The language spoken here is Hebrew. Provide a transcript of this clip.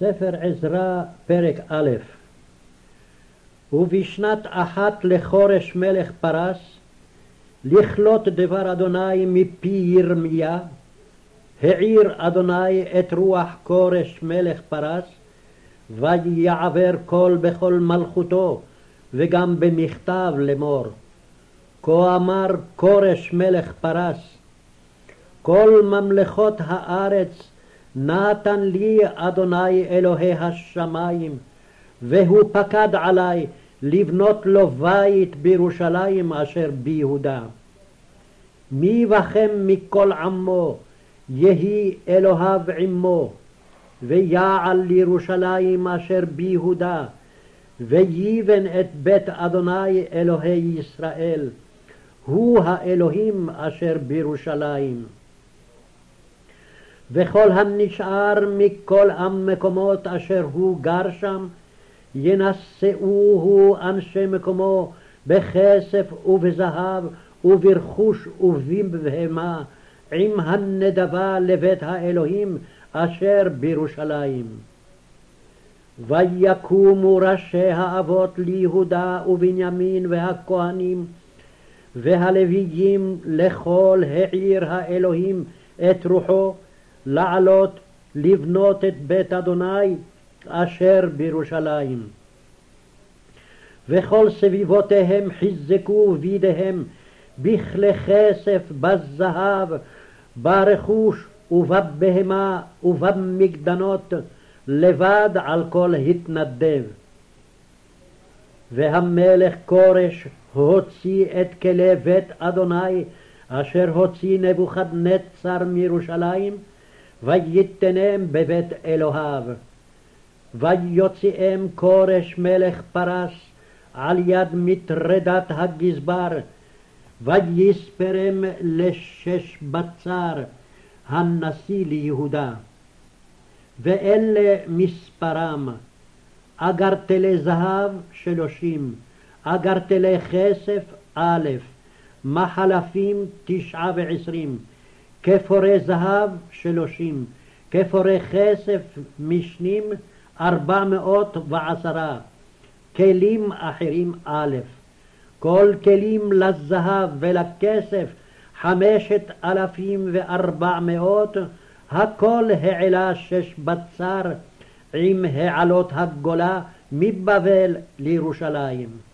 ספר עזרא, פרק א' ובשנת אחת לחורש מלך פרס, לכלות דבר אדוני מפי ירמיה, העיר אדוני את רוח כורש מלך פרס, ויעבר קול בכל מלכותו, וגם במכתב לאמור. כה אמר כורש מלך פרס, כל ממלכות הארץ נתן לי אדוני אלוהי השמיים, והוא פקד עלי לבנות לו בית בירושלים אשר ביהודה. מי בכם מכל עמו יהי אלוהיו עמו, ויעל לירושלים אשר ביהודה, ויבן את בית אדוני אלוהי ישראל, הוא האלוהים אשר בירושלים. וכל הנשאר מכל המקומות אשר הוא גר שם, ינשאוהו אנשי מקומו בכסף ובזהב וברכוש ובבהמה, עם הנדבה לבית האלוהים אשר בירושלים. ויקומו ראשי האבות ליהודה ובנימין והכהנים והלוויים לכל העיר האלוהים את רוחו לעלות לבנות את בית אדוני אשר בירושלים. וכל סביבותיהם חיזקו בידיהם בכלי כסף, בזהב, ברכוש ובבהמה ובמגדנות, לבד על כל התנדב. והמלך כורש הוציא את כלי בית אדוני אשר הוציא נבוכדנצר מירושלים ויתנם בבית אלוהיו. ויוציאם כורש מלך פרס על יד מטרדת הגזבר, ויספרם לשש בצר, הנשיא ליהודה. ואלה מספרם, אגרטלי זהב שלושים, אגרטלי כסף א', מחלפים תשעה ועשרים, כפורי זהב שלושים, כפורי כסף משנים ארבע מאות ועשרה, כלים אחרים א', כל כלים לזהב ולכסף חמשת אלפים וארבע מאות, הכל העלה שש בצר עם העלות הגולה מבבל לירושלים.